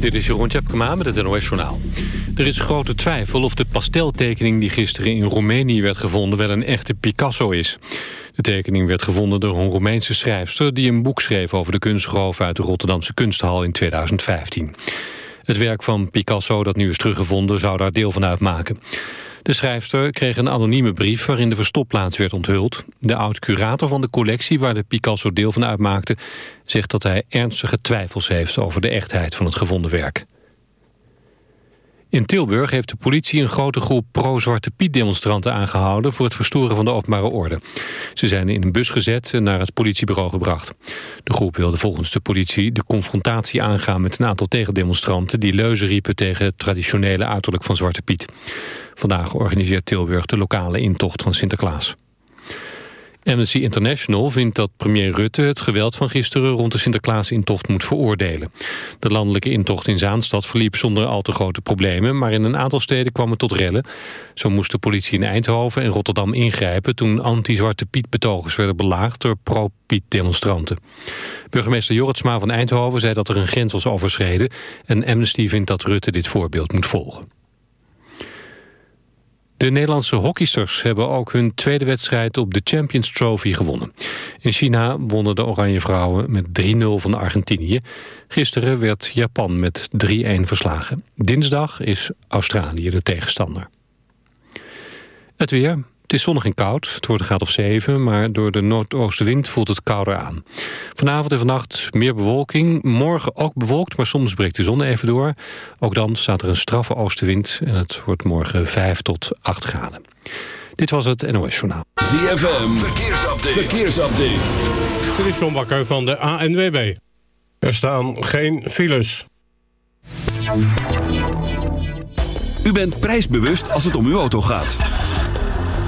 Dit is Jeroen Tjepkema met het NOS Journaal. Er is grote twijfel of de pasteltekening die gisteren in Roemenië werd gevonden... wel een echte Picasso is. De tekening werd gevonden door een Roemeense schrijfster... die een boek schreef over de kunstroof uit de Rotterdamse kunsthal in 2015. Het werk van Picasso dat nu is teruggevonden zou daar deel van uitmaken. De schrijfster kreeg een anonieme brief waarin de verstopplaats werd onthuld. De oud-curator van de collectie waar de Picasso deel van uitmaakte... zegt dat hij ernstige twijfels heeft over de echtheid van het gevonden werk. In Tilburg heeft de politie een grote groep pro-Zwarte Piet-demonstranten aangehouden... voor het verstoren van de openbare orde. Ze zijn in een bus gezet en naar het politiebureau gebracht. De groep wilde volgens de politie de confrontatie aangaan... met een aantal tegendemonstranten die leuzen riepen... tegen het traditionele uiterlijk van Zwarte Piet. Vandaag organiseert Tilburg de lokale intocht van Sinterklaas. Amnesty International vindt dat premier Rutte het geweld van gisteren rond de Sinterklaas-intocht moet veroordelen. De landelijke intocht in Zaanstad verliep zonder al te grote problemen, maar in een aantal steden kwam het tot rellen. Zo moest de politie in Eindhoven en Rotterdam ingrijpen toen anti-Zwarte Piet-betogers werden belaagd door pro-Piet-demonstranten. Burgemeester Jorritsma van Eindhoven zei dat er een grens was overschreden en Amnesty vindt dat Rutte dit voorbeeld moet volgen. De Nederlandse hockeysters hebben ook hun tweede wedstrijd op de Champions Trophy gewonnen. In China wonnen de Oranje Vrouwen met 3-0 van Argentinië. Gisteren werd Japan met 3-1 verslagen. Dinsdag is Australië de tegenstander. Het weer. Het is zonnig en koud. Het wordt een graad of 7, maar door de noordoostenwind voelt het kouder aan. Vanavond en vannacht meer bewolking. Morgen ook bewolkt, maar soms breekt de zon even door. Ook dan staat er een straffe oostenwind en het wordt morgen 5 tot 8 graden. Dit was het NOS Journaal. ZFM, verkeersupdate. verkeersupdate. Dit is John Bakker van de ANWB. Er staan geen files. U bent prijsbewust als het om uw auto gaat.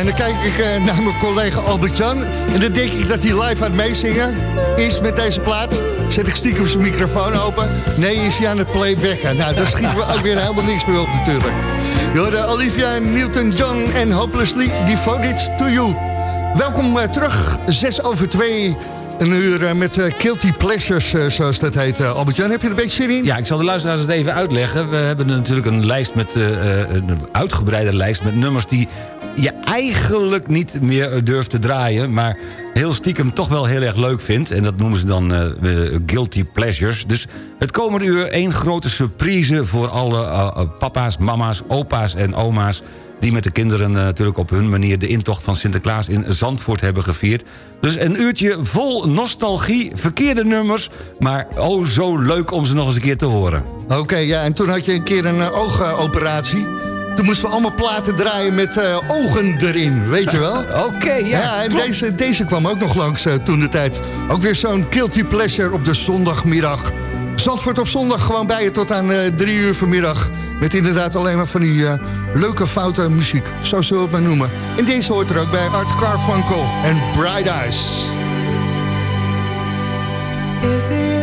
En dan kijk ik uh, naar mijn collega Albert-Jan. En dan denk ik dat hij live aan het meezingen is met deze plaat. Zet ik stiekem zijn microfoon open. Nee, is hij aan het playbacken. Nou, daar schieten we ook weer helemaal niks meer op natuurlijk. Jorden, Olivia Newton-John en Hopelessly Devoted to You. Welkom uh, terug, 6 over 2 een uur eh, met uh, Guilty Pleasures, zoals dat heet. Albert-Jan, heb je er een beetje zin in? Ja, ik zal de luisteraars het even uitleggen. We hebben natuurlijk een lijst met een uitgebreide lijst met nummers... die je eigenlijk niet meer durft te draaien... maar heel stiekem toch wel heel erg leuk vindt. En dat noemen ze dan Guilty Pleasures. Dus het komende uur één grote surprise... voor alle papa's, mama's, opa's en oma's die met de kinderen natuurlijk op hun manier... de intocht van Sinterklaas in Zandvoort hebben gevierd. Dus een uurtje vol nostalgie, verkeerde nummers... maar oh zo leuk om ze nog eens een keer te horen. Oké, ja, en toen had je een keer een oogoperatie... Toen moesten we allemaal platen draaien met uh, ogen erin, weet je wel? Oké, ja. Ja, en deze, deze kwam ook nog langs uh, toen de tijd. Ook weer zo'n guilty pleasure op de zondagmiddag. Zandvoort op zondag gewoon bij je tot aan uh, drie uur vanmiddag. Met inderdaad alleen maar van die uh, leuke foute muziek. Zo zullen we het maar noemen. En deze hoort er ook bij Art Carfunkel en Bright Eyes. Is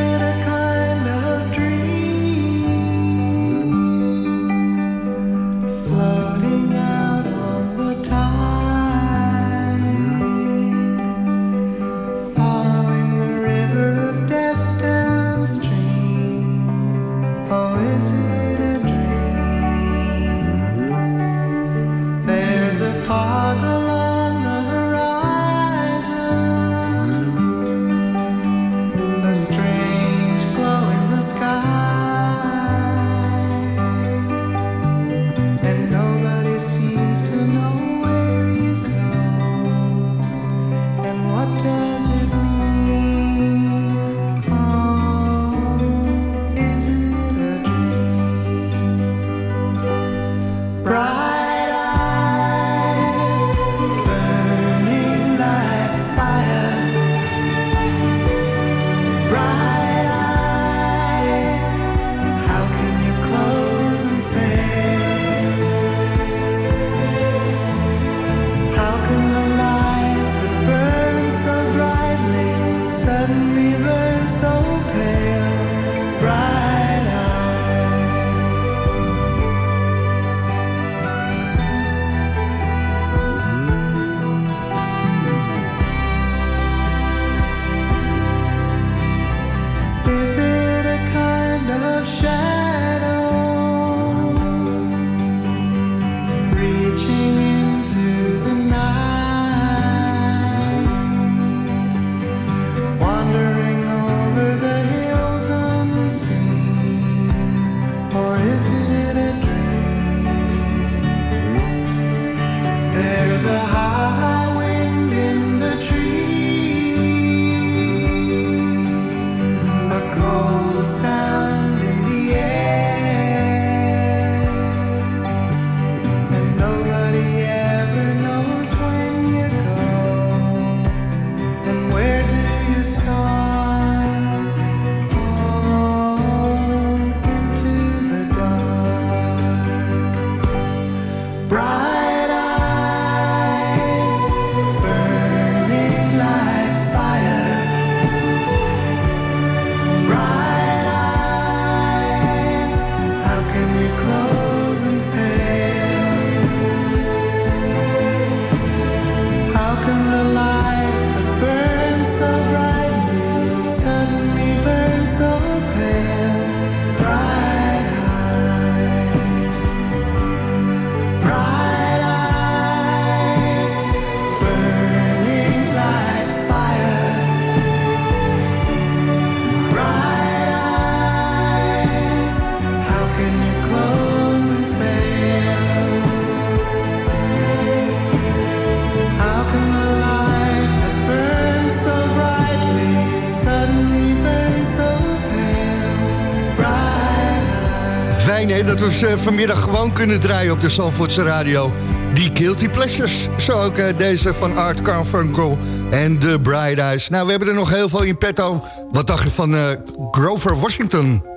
Ze vanmiddag gewoon kunnen draaien op de Zandvoortse radio. Die Guilty Pleasures. Zo ook eh, deze van Art Carfunkel en The Bright Eyes. Nou, we hebben er nog heel veel in petto. Wat dacht je van eh, Grover Washington?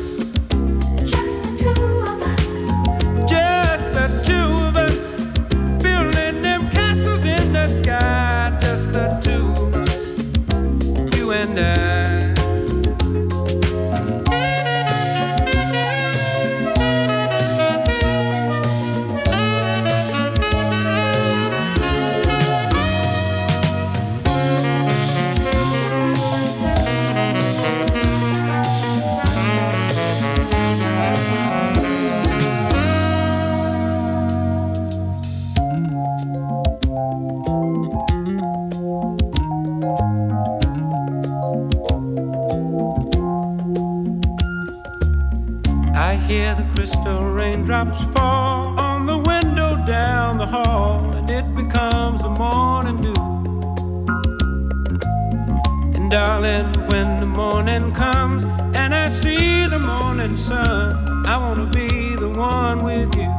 One with you.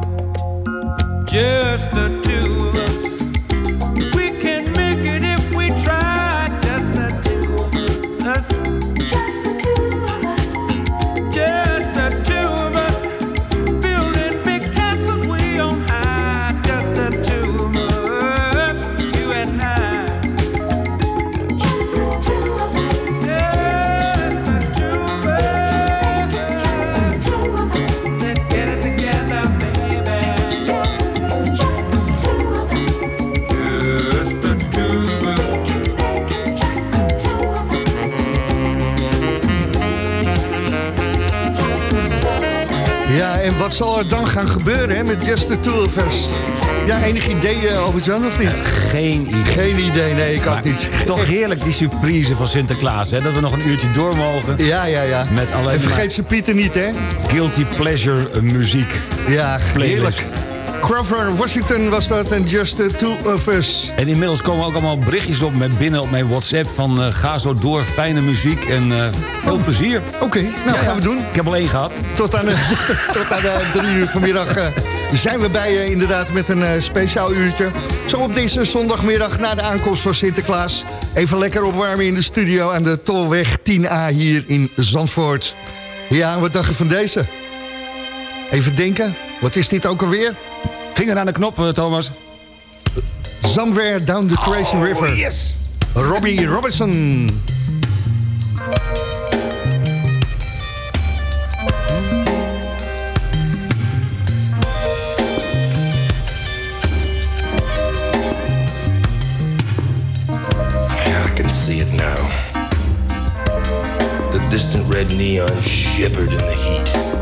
Just the wat zal er dan gaan gebeuren hè, met Just the Two of Us? Ja, enig idee, uh, Albert-Jan, of niet? Geen idee. Geen idee, nee, ik Maar niet. Toch heerlijk die surprise van Sinterklaas, hè? Dat we nog een uurtje door mogen Ja, ja, ja. met alleen En maar vergeet ze Pieter niet, hè? guilty pleasure eh, muziek. Ja, heerlijk. Grover Washington was dat en Just the Two of Us. En inmiddels komen ook allemaal berichtjes op met binnen op mijn WhatsApp van eh, ga zo door, fijne muziek en eh, veel plezier. Oké, nou Ja, gaan we doen. Ik heb al één gehad. Tot aan, de, tot aan de drie uur vanmiddag eh, zijn we bij je inderdaad met een speciaal uurtje. Zo op deze zondagmiddag na de aankomst van Sinterklaas. Even lekker opwarmen in de studio aan de Tolweg 10A hier in Zandvoort. Ja, wat dacht je van deze? Even denken, wat is dit ook alweer? Vinger aan de knop, eh, Thomas. Somewhere Down the Crazy River. Oh, yes. Robbie Robertson. Yeah, I can see it now. The distant red neon shivered in the heat.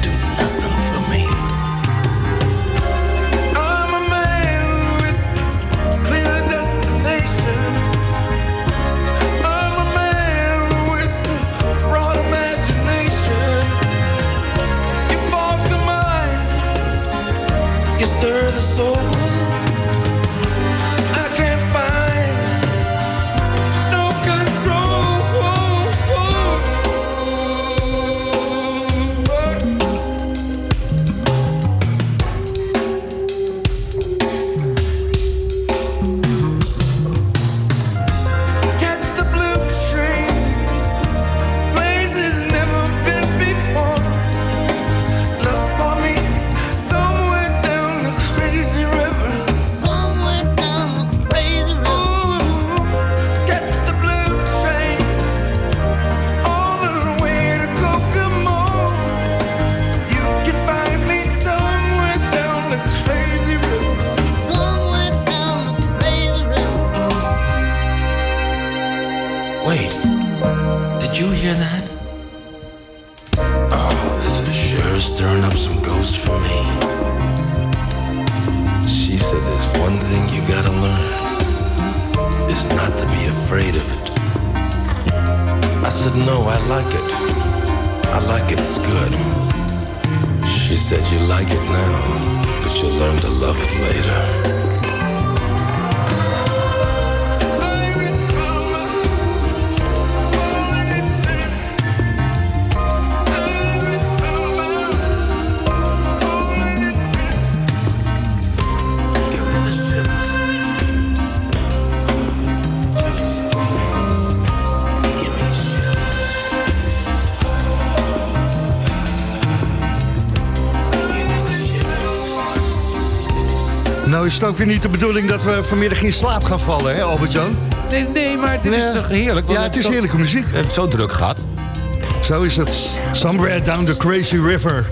Nou is het ook weer niet de bedoeling dat we vanmiddag in slaap gaan vallen, hè Albert-Jan? Nee, nee, maar dit is toch heerlijk? Ja, het is heerlijke muziek. We hebben het zo druk gehad. Zo is het. Somewhere down the crazy river.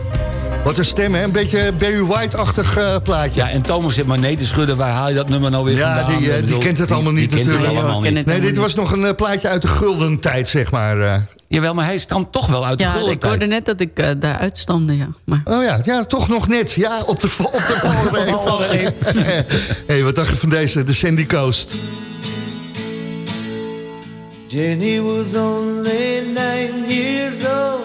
Wat een stem, hè? Een beetje Barry White-achtig eh, plaatje. Ja, en Thomas zit maar nee te schudden. Waar haal je dat nummer nou weer Ja, vandaan? die, eh, Ik die bedoel, kent het allemaal niet die kent het natuurlijk. allemaal niet. Nee, dit was nog een eh, plaatje uit de gulden tijd, zeg maar. eh. Jawel, maar hij stamt toch wel uit de Ja, gulden ik hoorde net dat ik eh, daaruit stamde, ja. Maar... Oh ja, ja, toch nog net. Ja, op de, op de valreep. hey, wat dacht je van deze, de Sandy Coast? Jenny was only nine years old,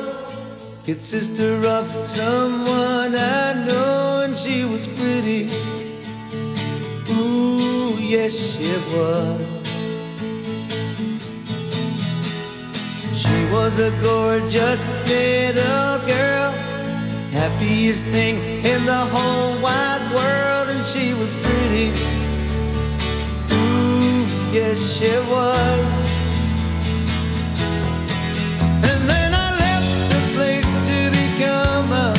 kid sister of someone I know, and she was pretty. Ooh, yes, she was. She was a gorgeous little girl, happiest thing in the whole wide world, and she was pretty. Ooh, yes, she was. To become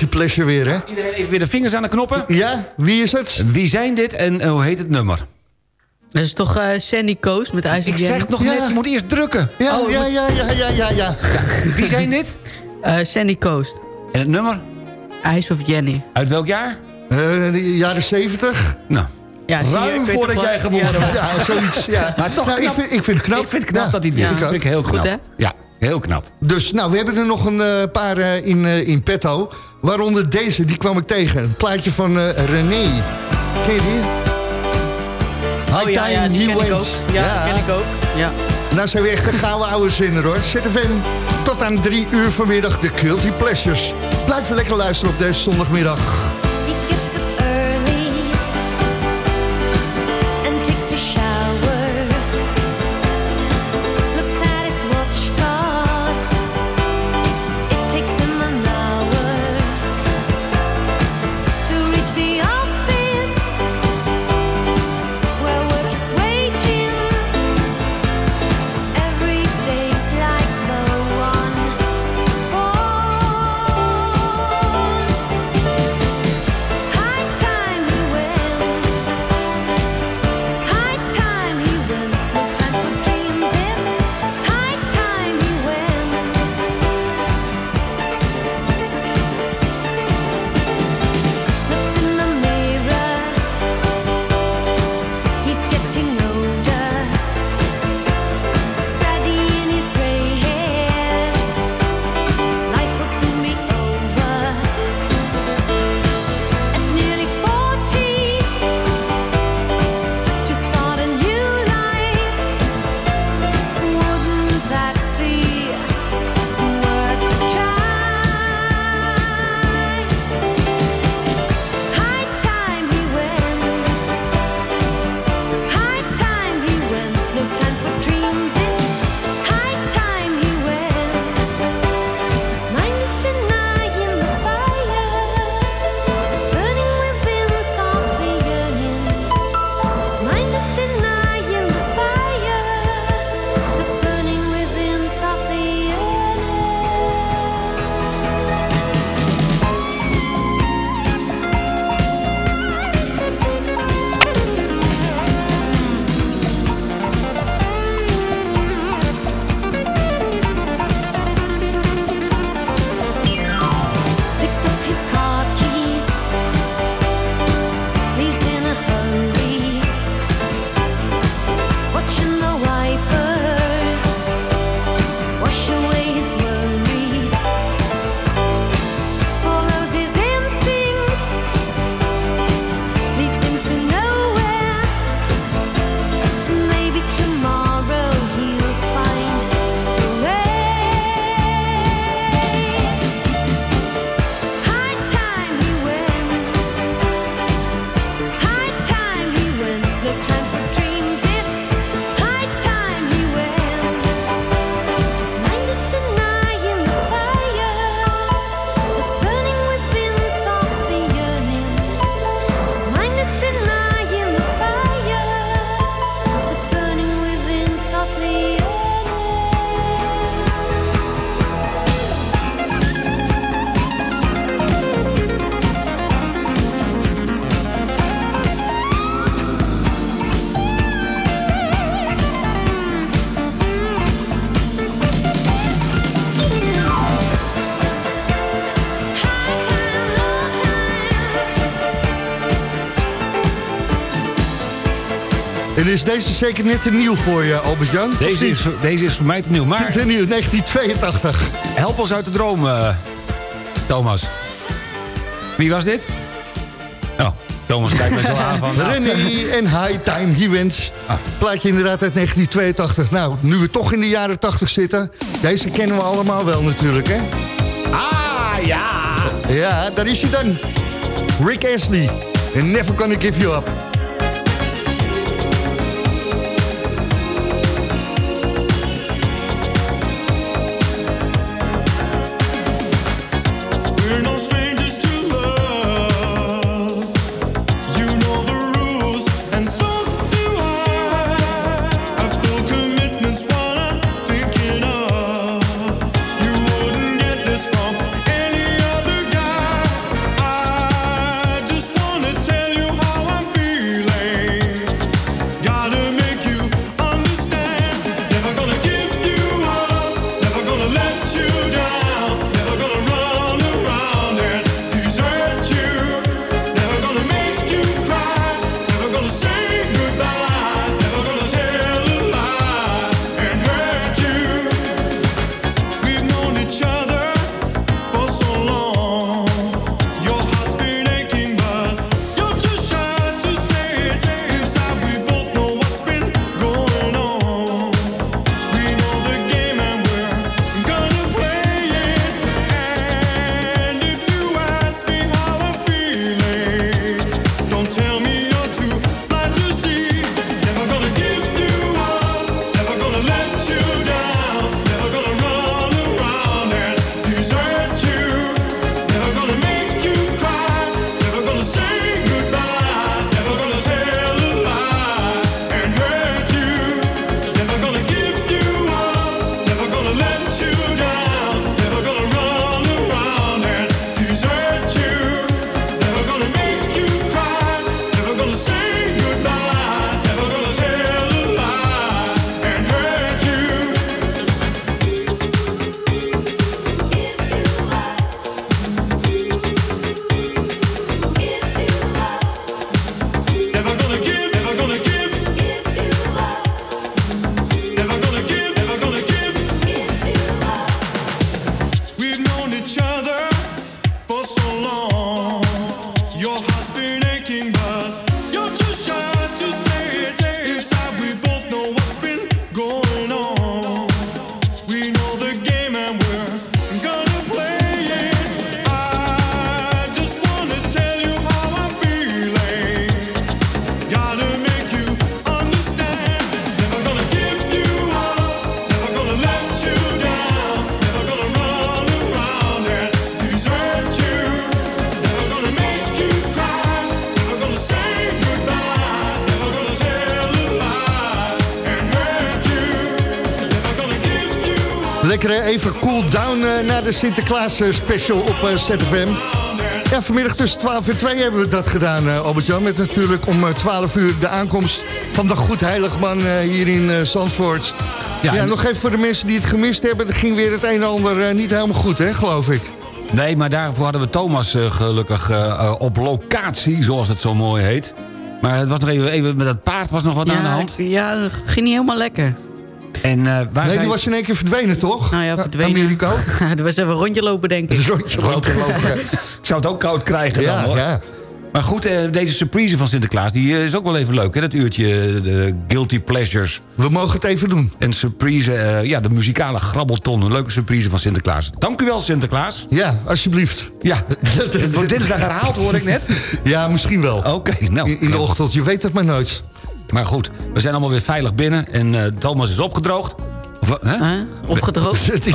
guilty pleasure weer, hè? Iedereen even weer de vingers aan de knoppen. Ja, wie is het? Wie zijn dit en eh, hoe heet het nummer? Dat is toch eh, Sandy Coast met IJs Ik zeg nog net, je moet eerst drukken. Ja, Oh, ja, ja, ja, ja, ja, ja. Wie zijn dit? Eh, Sandy Coast. En het nummer? IJs of Jenny. Uit welk jaar? Eh, de jaren zeventig. Nou, Ja, zie je, ruim ik weet voordat jij geboren Ja, bent. Ja, zoiets, ja. Maar toch Nou, ik, vind, ik vind het knap. Ik vind het knap Ja, dat hij dit. Dat vind ik heel knap. Goed, hè? Ja, heel knap. Dus, nou, we hebben er nog een paar in, in petto. Waaronder deze, die kwam ik tegen. Een plaatje van eh, René. Ken je die? High Oh ja, ja, die ken ik ook. Ja, die ken ik ook. Ja. Nou zijn we echt een gouden oude zinner hoor. ZFM, tot aan drie uur vanmiddag de Guilty Pleasures. Blijf lekker luisteren op deze zondagmiddag. Is deze zeker net te nieuw voor je, Albert-Jan? Deze is, deze is voor mij te nieuw. Maar Te nieuw, 1982. help ons uit de droom, eh, Thomas. Wie was dit? Oh, Thomas kijkt me zo aan van... René en High Time Events. Ah. Plaatje inderdaad uit 1982. Nou, nu we toch in de jaren 80 zitten... deze kennen we allemaal wel natuurlijk, hè? Ah, ja! Ja, daar is hij dan. Rick Astley. And Never Gonna Give You Up. De Sinterklaas eh, special op eh, ZFM. Ja, vanmiddag tussen 12 en 2 hebben we dat gedaan, eh, Albert-Jan. Met natuurlijk om eh, 12 uur de aankomst van de Goed Heiligman eh, hier in eh, Zandvoort. Ja, Ja, nog even voor de mensen die het gemist hebben. Er ging weer het een en ander niet helemaal goed, hè, geloof ik. Nee, maar daarvoor hadden we Thomas gelukkig op locatie, zoals het zo mooi heet. Maar het was nog even, even met dat paard was nog wat aan de hand. ja, dat ging niet helemaal lekker. En eh, waar nee, zijn... die was in één keer verdwenen, toch? Nou ja, verdwenen. Amerika. Er was even een rondje lopen, denk ik. Dat is een rondje lopen. Ik zou het ook koud krijgen dan, hoor. ja. Maar goed, eh, deze surprise van Sinterklaas, die eh, is ook wel even leuk, hè? Dat uurtje, de Guilty Pleasures. We mogen het even doen. En surprise, eh, ja, de muzikale grabbelton. Een leuke surprise van Sinterklaas. Dank u wel, Sinterklaas. Ja, alsjeblieft. Ja, het wordt dinsdag herhaald, hoor ik net. Ja, misschien wel. Oké, nou. In, in de ochtend, je weet het maar nooit. Maar goed, we zijn allemaal weer veilig binnen. En eh, Thomas is opgedroogd. Of, eh, hè? Huh? Opgedroogd?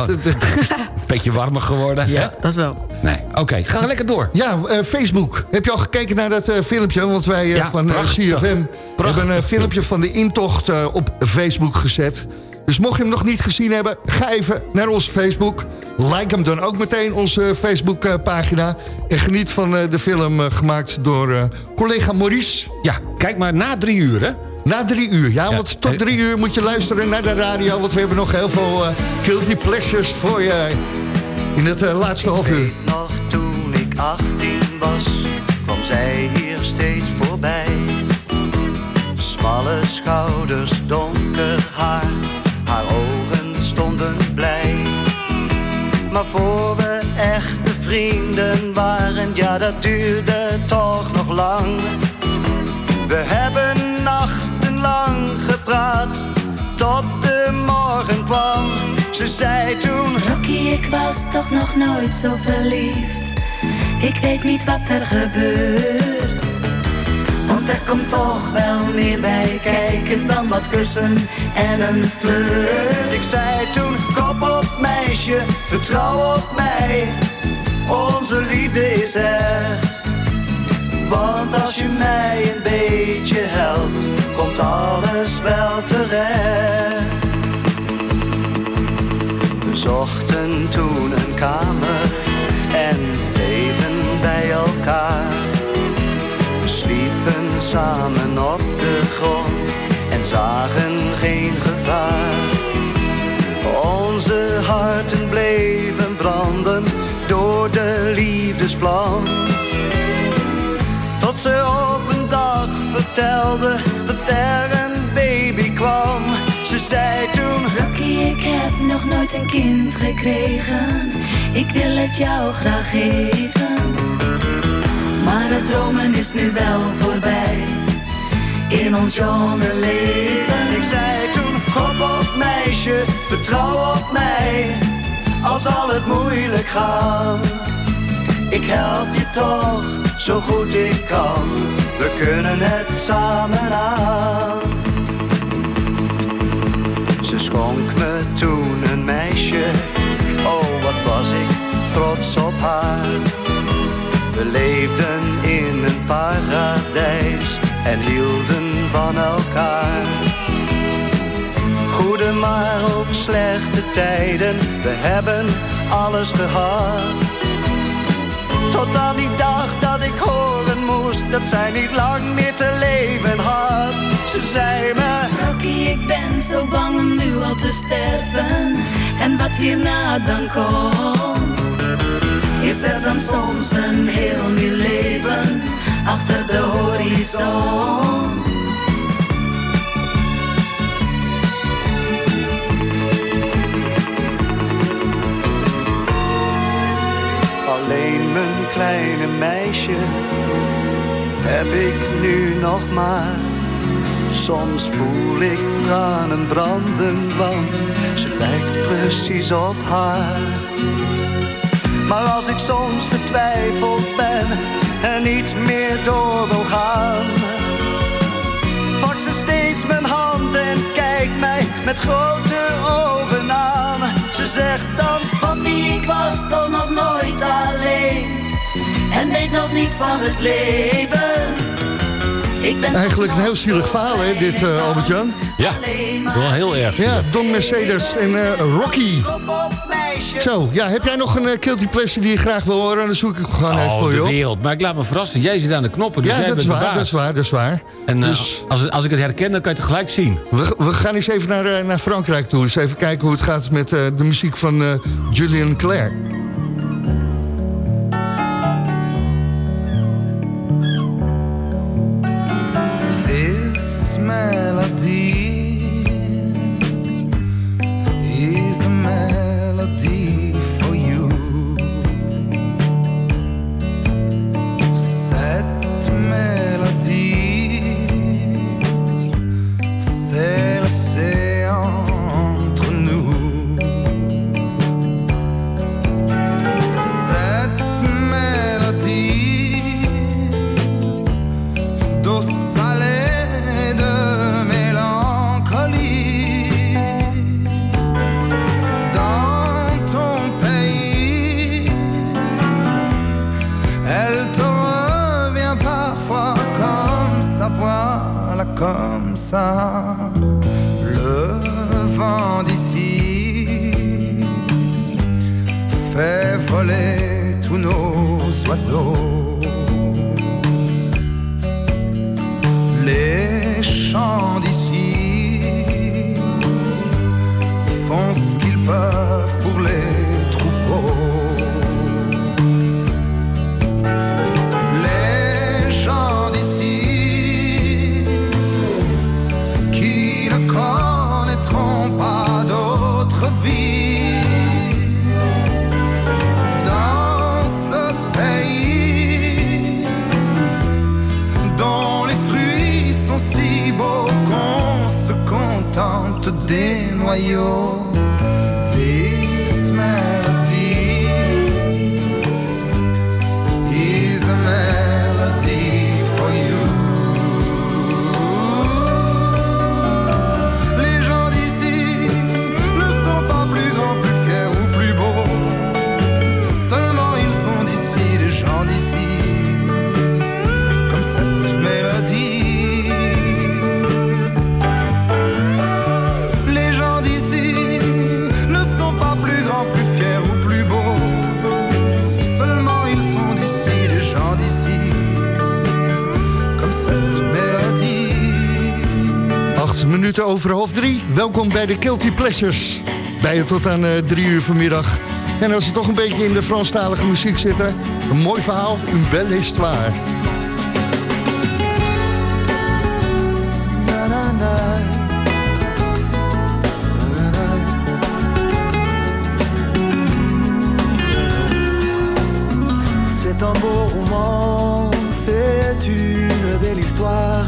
Beetje warmer geworden. Ja, dat wel. hè? Nee, oké. Ga we lekker door. Ja, eh, Facebook. Heb je al gekeken naar dat eh, filmpje? Want wij eh, Ja, van prachtig. CFM Prachtig. hebben een filmpje van de intocht eh, op Facebook gezet. Dus mocht je hem nog niet gezien hebben, ga even naar onze Facebook. Like hem dan ook meteen, onze Facebook-pagina. En geniet van eh, de film eh, gemaakt door eh, collega Maurice. Ja, kijk maar na drie uur, hè? Na drie uur, ja, Ja. want tot drie uur moet je luisteren naar de radio... want we hebben nog heel veel eh guilty pleasures voor je in het eh, laatste half uur. Nog toen ik 18 was, kwam zij hier steeds voorbij. Smalle waarvoor we echte vrienden waren, ja dat duurde toch nog lang. We hebben nachtenlang gepraat, tot de morgen kwam. Ze zei toen, Rocky ik was toch nog nooit zo verliefd. Ik weet niet wat er gebeurt er komt toch wel meer bij kijken dan wat kussen en een flirt. ik zei toen, kop op meisje, vertrouw op mij. Onze liefde is echt. Want als je mij een beetje helpt, komt alles wel terecht. We zochten toen een kamer samen op de grond en zagen geen gevaar. Onze harten bleven branden door de liefdesvlam. Tot ze op een dag vertelde dat er een baby kwam. Ze zei toen, Rocky, ik heb nog nooit een kind gekregen. Ik wil het jou graag geven. Maar het dromen is nu wel voorbij. In ons jonge leven. ik zei toen, hop op meisje, vertrouw op mij. Al zal het moeilijk gaan, ik help je toch zo goed ik kan. We kunnen het samen aan. Ze schonk me toen een meisje, oh wat was ik trots op haar. We leefden in een paradijs en hielden van elkaar. Goede maar ook slechte tijden, we hebben alles gehad. Tot aan die dag dat ik horen moest dat zij niet lang meer te leven had. Ze zei me, Rocky, ik ben zo bang om nu al te sterven. En wat hierna dan komt. Is er dan soms een heel nieuw leven achter de horizon? alleen mijn kleine meisje heb ik nu nog maar. Soms voel ik tranen branden, want ze lijkt precies op haar. Maar als ik soms vertwijfeld ben en niet meer door wil gaan, pakt ze steeds mijn hand en kijkt mij met grote ogen aan. Ze zegt dan, Papi, ik was toch nog nooit alleen. En weet nog niets van het leven. Ik ben Eigenlijk een heel zielig verhaal, hè, dit, eh, Albert-Jan? Ja, wel heel erg. Ja, Don Mercedes en eh, Rocky. Zo, ja, heb jij nog een uh, guilty pleasure die je graag wil horen? Dan zoek ik gewoon even Oh, voor je de op. wereld. Maar ik laat me verrassen. Jij zit aan de knoppen. Dus Ja, jij dat is waar, dat is waar, dat is waar. En eh, Dus- als, als ik het herken, dan kan je het gelijk zien. We, we gaan eens even naar, eh, naar Frankrijk toe. Eens even kijken hoe het gaat met de muziek van Julian Claire. Bij de Guilty Pleasures. Bij je tot aan eh, drie uur vanmiddag. En als we toch een beetje in de Franstalige muziek zitten... een mooi verhaal, een belle histoire. C'est un c'est une belle histoire,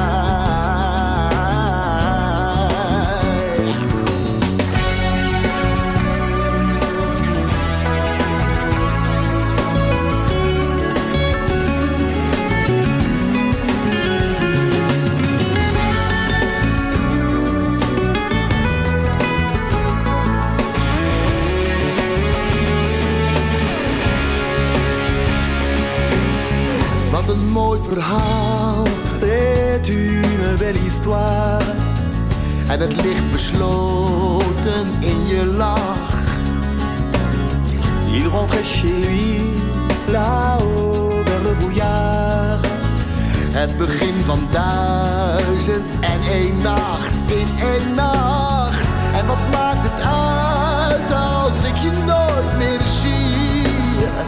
C'est une belle histoire. En het ligt besloten in je lach. Il rentrait chez lui, là-haut vers le brouillard. Het begin van duizend en één nacht in één nacht. En wat maakt het uit als ik je nooit meer?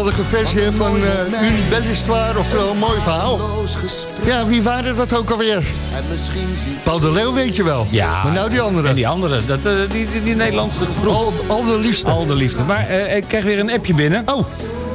geweldige versie van eh Une belle histoire, oftewel een mooi verhaal. Ja, wie waren dat ook alweer? En misschien zie Paul de Leeuw weet je wel. Ja. Maar nou die andere. En die andere, dat, eh, die, die, die Nederlandse groep. Al, al de liefste. Al de liefde. Maar eh, ik krijg weer een appje binnen. Oh,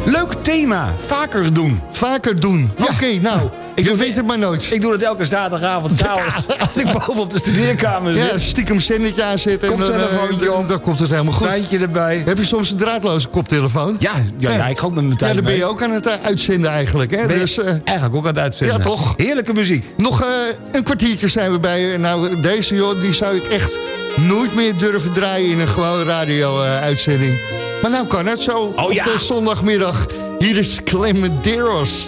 Leuk thema. Vaker doen. vaker doen. Oké, nou. Ik je weet het maar nooit. Ik doe het elke zaterdagavond s'avonds. Als ik boven op de studeerkamer zit. Ja, stiekem zendetje aanzetten. en dan, eh, Koptelefoontje dan, dan komt het helemaal goed. Lijntje erbij. Heb je soms een draadloze koptelefoon? Ja, ja, ja, ik ga ook met mijn tijd Ja, dan ben je ook aan het eh, uitzenden eigenlijk. Hè? Ben Dus, eh, Eigenlijk ook aan het uitzenden. Ja, toch? Heerlijke muziek. nog eh, een kwartiertje zijn we bij. je. Nou, deze joh, die zou ik echt nooit meer durven draaien in een gewoon radio-uitzending. maar nou kan het zo Oh, op ja. de zondagmiddag. Hier is Clemenderos.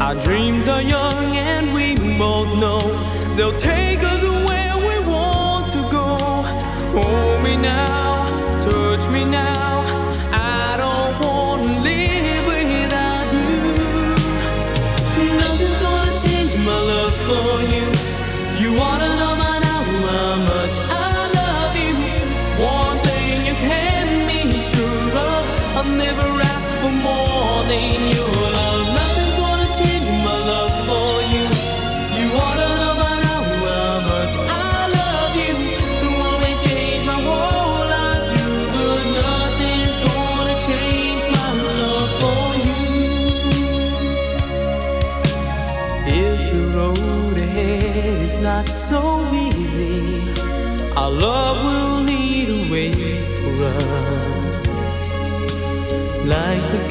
Our dreams are young and we both know they'll take us where we want to go. Hold me now, touch me now.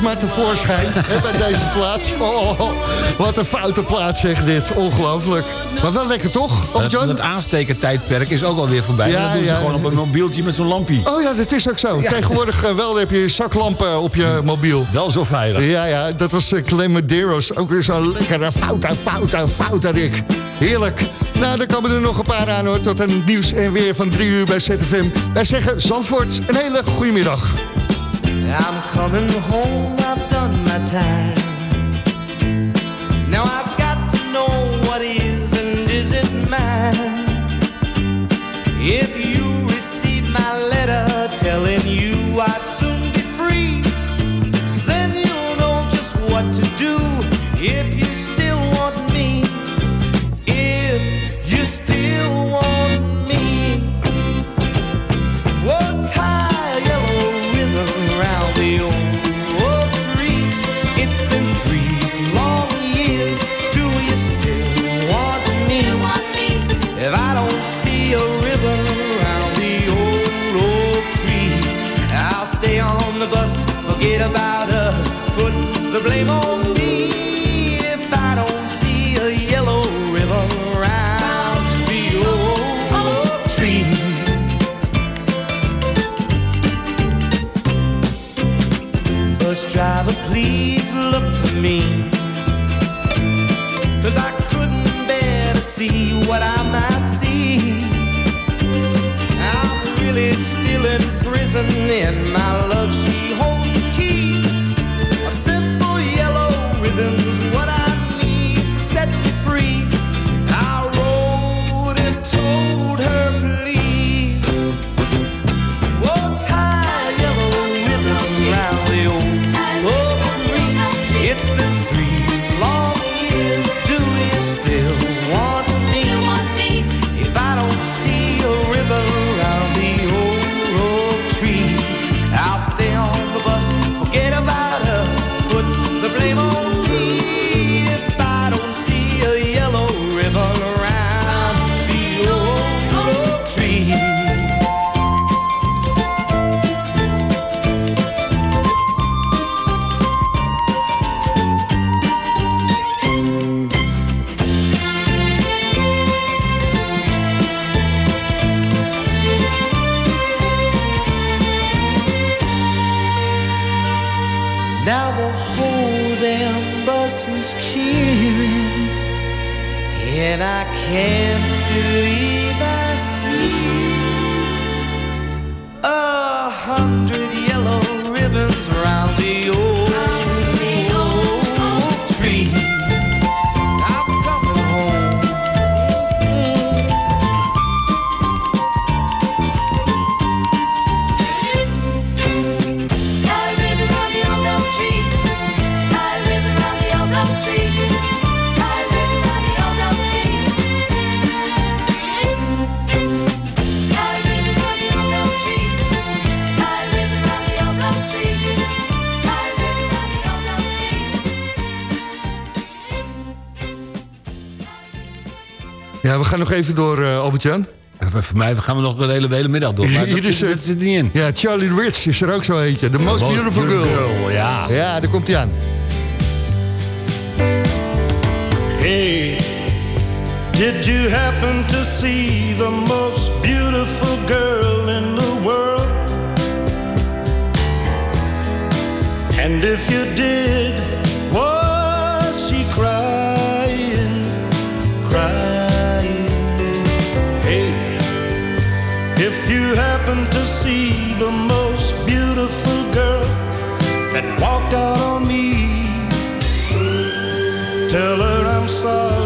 maar tevoorschijn hè, bij deze plaats. Oh, oh, wat een foute plaats zeg dit. Ongelooflijk. Maar wel lekker toch, op Het, John? het aanstekertijdperk is ook alweer voorbij. Ja, dat doen ze ja. gewoon op een mobieltje met zo'n lampje. Oh ja, dat is ook zo. Tegenwoordig eh, wel heb je zaklampen op je mobiel. Wel zo veilig. Ja, ja, dat was uh, Clemenderos. Ook weer zo'n lekkere fout, fout, fout, Rick. Heerlijk. Nou, dan komen er nog een paar aan hoor. Tot een nieuws en weer van drie uur bij ZFM. Wij zeggen Zandvoort, een hele goede middag. I'm coming home, I've done my time. Now I've got to know what is and isn't mine. If in. My even door, eh Albert-Jan. Voor mij gaan we nog de hele, hele middag door. Maar Hier dat, is, is, eh, dat zit niet in. Ja, Charlie Rich is er ook zo eentje. The Most, Most Beautiful, Beautiful Girl. Girl, ja. Ja, daar komt hij aan. Hey, did you happen to see the most beautiful girl in the world? And if you did, to see the most beautiful girl that walked out on me, Tell her I'm sorry.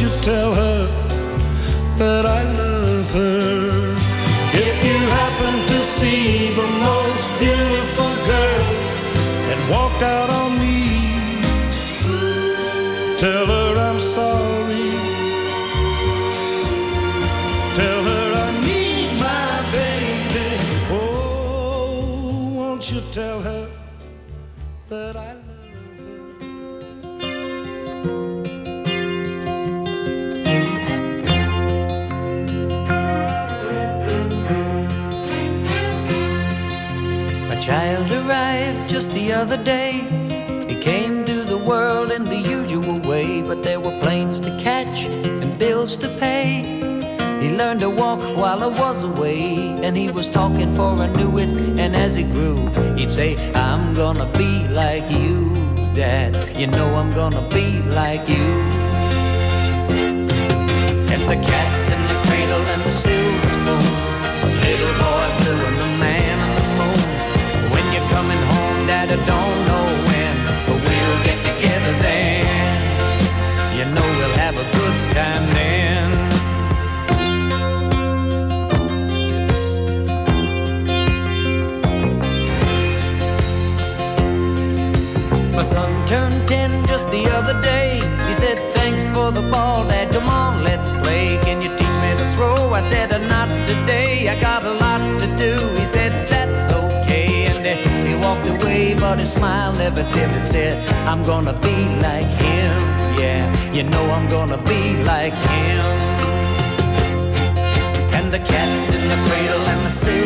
you tell her planes to catch and bills to pay. He learned to walk while I was away, and he was talking for I knew it. And as he grew, he'd say, I'm gonna be like you, Dad. You know I'm gonna be like you. And the cat's in the cradle and the silver spoon. Little boy blue and the man on the moon. When you're coming home, Dad, I don't My son turned 10 just the other day. He said, Thanks for the ball, Dad. Come on, let's play. Can you teach me to throw? I said, "Uh, Not today. I got a lot to do. He said, That's okay. And uh, he walked away, but his smile never dimmed. And said, I'm gonna be like him. Yeah, you know I'm gonna be like him. And the cat's in the cradle and the silver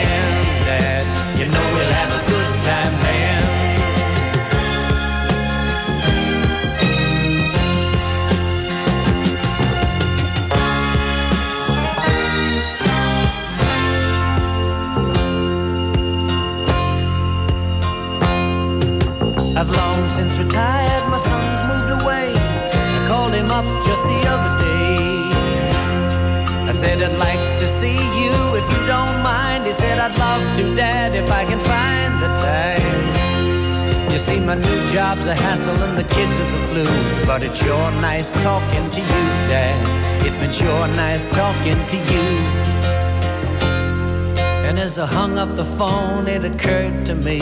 You know we'll have a good time. I've long since retired, my son's moved away. I called him up just the see you if you don't mind. He said, I'd love to, Dad, if I can find the time. You see, my new job's a hassle and the kids are the flu. But it's sure nice talking to you, Dad. It's been sure nice talking to you. And as I hung up the phone, it occurred to me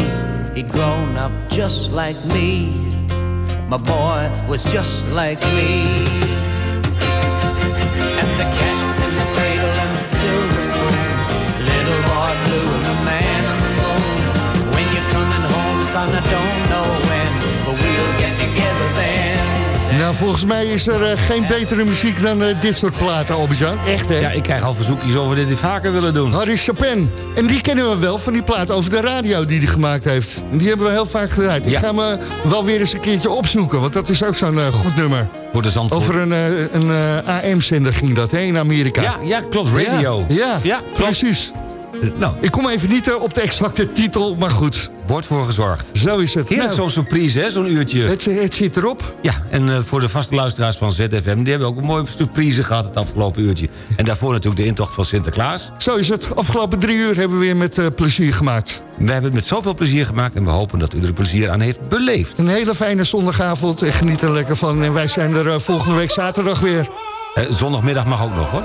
he'd grown up just like me. My boy was just like me. I don't know when, but we'll get together then. Nou, volgens mij is er eh, geen betere muziek dan eh, dit soort platen, Albert-Jan. Echt, hè? Ja, ik krijg al verzoekjes of we dit vaker willen doen. Harry Chopin. En die kennen we wel van die plaat over de radio die hij gemaakt heeft. En die hebben we heel vaak gedraaid. Ik ga hem eh, wel weer eens een keertje opzoeken, want dat is ook zo'n goed nummer. Voor de Zandvoort. Over een, een AM-zender ging dat, hè, in Amerika. Ja, ja, klopt. Radio. Ja, ja, Ja, klopt. precies. Nou, Ik kom even niet op de exacte titel, maar goed. Wordt voor gezorgd. Zo is het. Heerlijk Nou, zo'n surprise, hè, zo'n uurtje. het, het zit erop. Ja, en eh, voor de vaste luisteraars van ZFM... die hebben ook een mooie surprise gehad het afgelopen uurtje. En daarvoor natuurlijk de intocht van Sinterklaas. Zo is het. Afgelopen drie uur hebben we weer met eh, plezier gemaakt. We hebben het met zoveel plezier gemaakt... en we hopen dat u er plezier aan heeft beleefd. Een hele fijne zondagavond en geniet er lekker van. En wij zijn er eh, volgende week zaterdag weer. Zondagmiddag mag ook nog, hoor.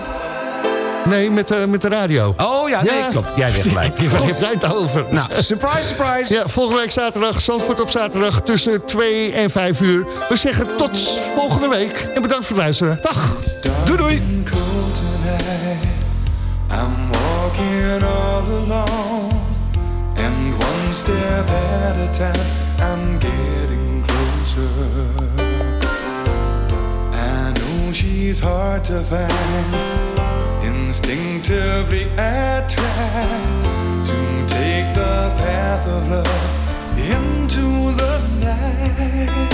Nee, met, eh, met de radio. Oh ja, nee, klopt. Jij hebt gelijk. Waar heb jij het over? Nou, surprise, surprise. Ja, volgende week zaterdag, Zandvoort op zaterdag tussen 2 en 5 uur. We zeggen tot volgende week en bedankt voor het luisteren. Dag. Doei doei. I'm walking all alone, and one step at a time, I'm getting closer. I know she's hard to find. Instinctively, try to take the path of love into the night.